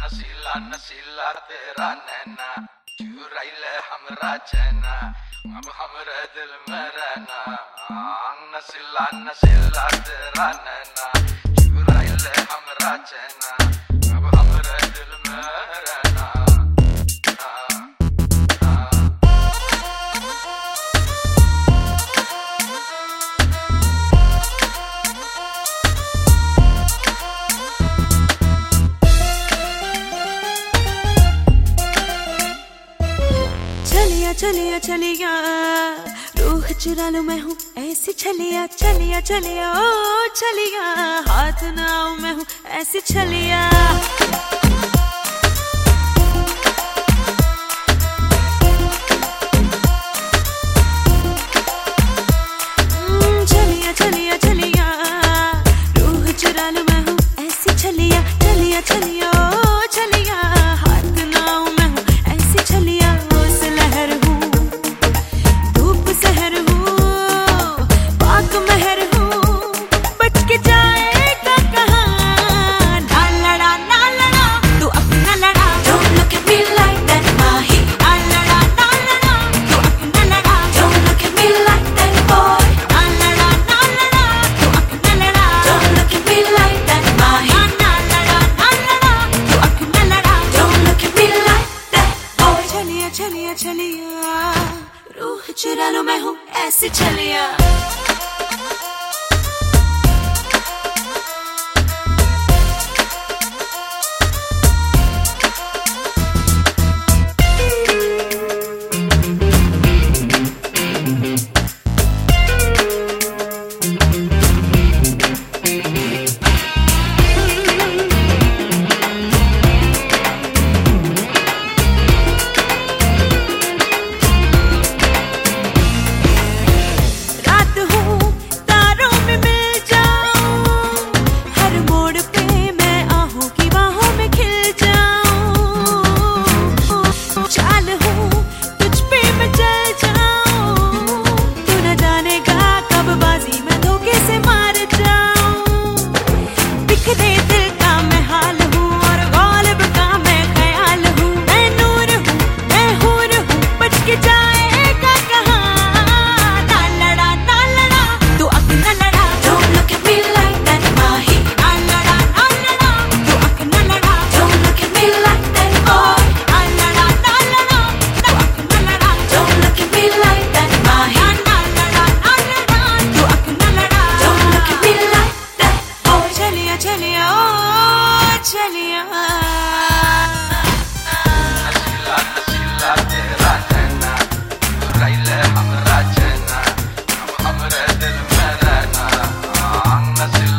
नशीला नशीला तेरा नैना चुराई ले हमरा चैना अब हमरे दिल में रहना नशीला नशीला तेरा नैना चुराई ले हमरा चैना अब हमरे दिल में रहना चलिया चलिया। रूह चुरा लू मैं हूँ, ऐसी छलिया चलिया चलिया ओ चलिया हाथ ना मैं हूँ, ऐसी छलिया। हम्म, चलिया चलिया रूह चुरा लू मैं हूँ, ऐसी छलिया चलिया चलिया Sicilia.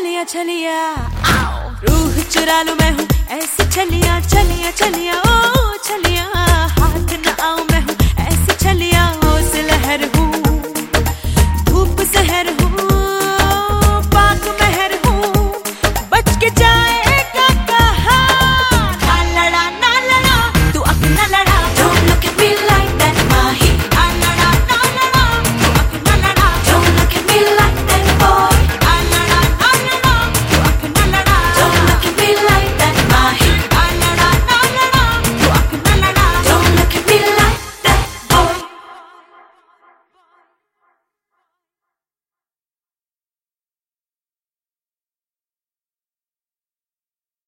चलिया चलिया। रूह चुरा लू मैं हूँ। ऐसी चलिया चलिया चलिया ओ।